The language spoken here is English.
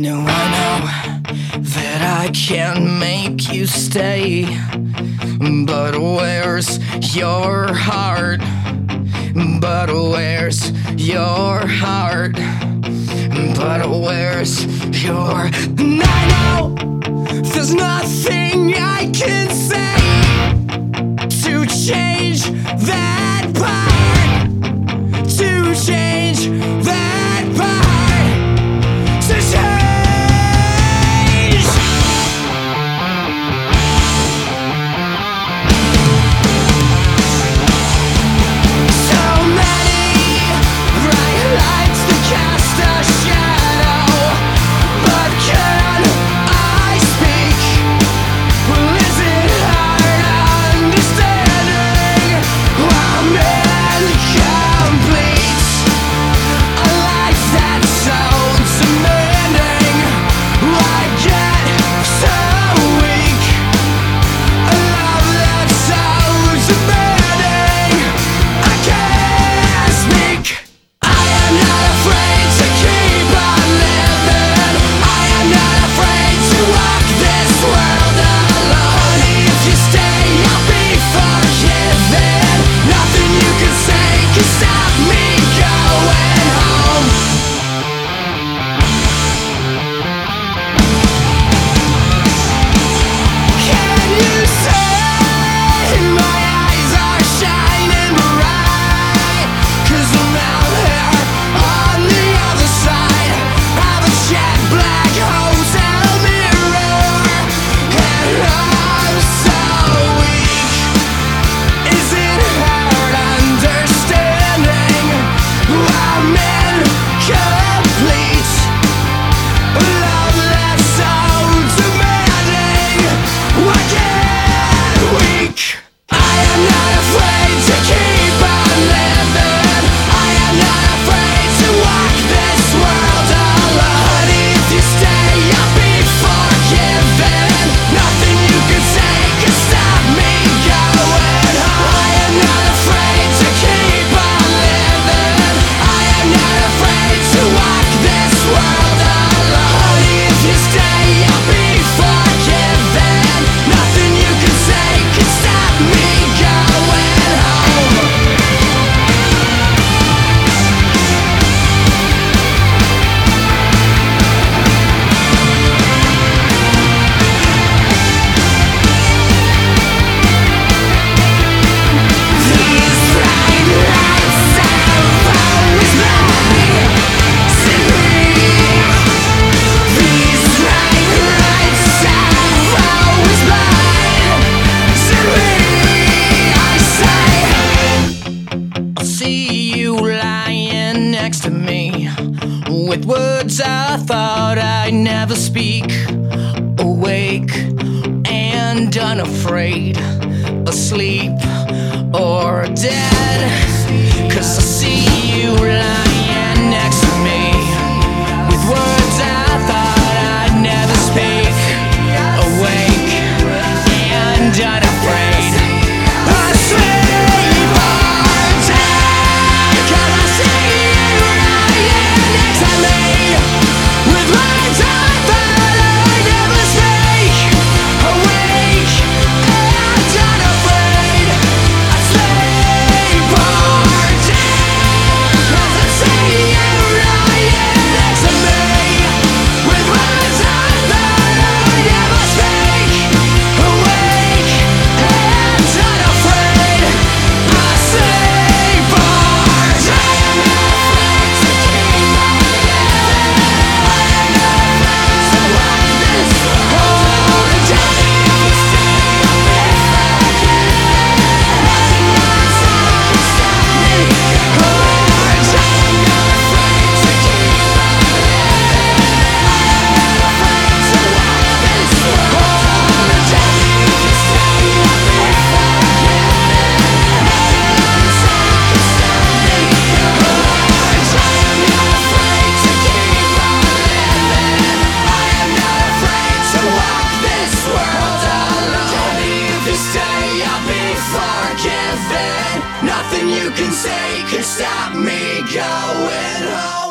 No, I know that I can't make you stay. But where's your heart? But where's your heart? But where's your. I know there's nothing. with words I thought I'd never speak. Awake and unafraid, asleep or dead. Cause I see you. forgiven. Nothing you can say can stop me going home.